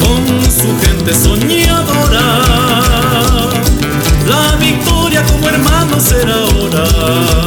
Con su gente soñadora. La victoria como hermano será ahora.